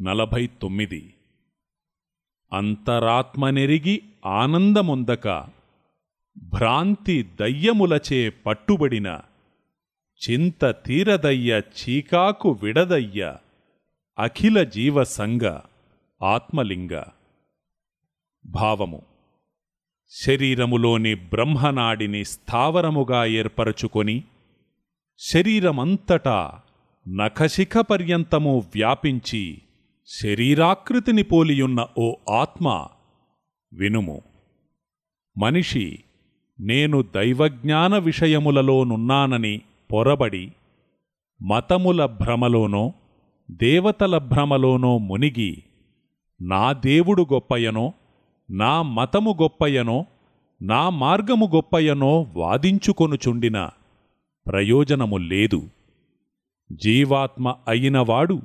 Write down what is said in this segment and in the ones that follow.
నలభై తొమ్మిది అంతరాత్మనెరిగి ఆనందముందక భ్రాంతి దయ్యములచే పట్టుబడిన చింత తీరదయ్య చీకాకు విడదయ్య అఖిల జీవసంగ ఆత్మలింగ. భావము. శరీరములోని బ్రహ్మనాడిని స్థావరముగా ఏర్పరచుకొని శరీరమంతటా నఖశిఖ పర్యంతము వ్యాపించి శరీరాకృతిని పోలియున్న ఓ ఆత్మ వినుము. మనిషి నేను దైవజ్ఞాన విషయములలోనున్నానని పొరబడి మతముల భ్రమలోనో దేవతల భ్రమలోనో మునిగి నా దేవుడు గొప్పయనో నా మతము గొప్పయనో నా మార్గము గొప్పయనో వాదించుకొనుచుండిన ప్రయోజనము లేదు. జీవాత్మ అయినవాడు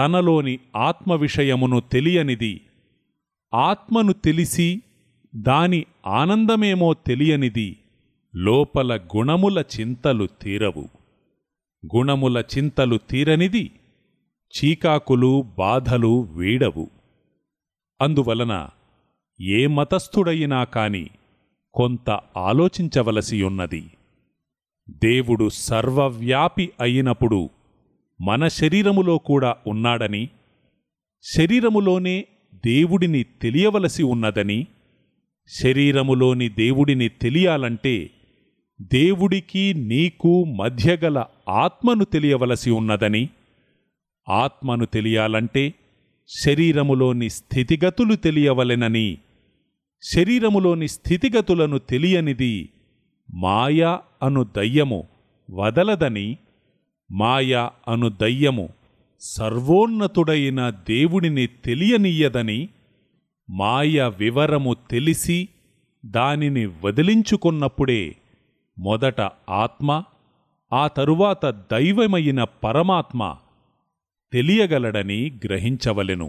తనలోని ఆత్మ విషయమును తెలియనిది. ఆత్మను తెలిసి దాని ఆనందమేమో తెలియనిది. లోపల గుణముల చింతలు తీరవు. గుణముల చింతలు తీరనిది. చీకాకులు బాధలు వీడవు. అందువలన ఏ మతస్థుడైనా కాని కొంత ఆలోచించవలసియున్నది. దేవుడు సర్వవ్యాపి అయినప్పుడు మన శరీరములో కూడా ఉన్నాడని శరీరములోనే దేవుడిని తెలియవలసి ఉన్నదని శరీరములోని దేవుడిని తెలియాలంటే దేవుడికి నీకు మధ్యగల ఆత్మను తెలియవలసి ఉన్నదని ఆత్మను తెలియాలంటే శరీరములోని స్థితిగతులు తెలియవలెనని శరీరములోని స్థితిగతులను తెలియనిది మాయ అను దయ్యము వదలదని మాయ అను దయ్యము సర్వోన్నతుడైన దేవుడిని తెలియనీయదని మాయ వివరము తెలిసి దానిని వదిలించుకున్నప్పుడే మొదట ఆత్మ ఆ తరువాత దైవమైన పరమాత్మ తెలియగలడని గ్రహించవలెను.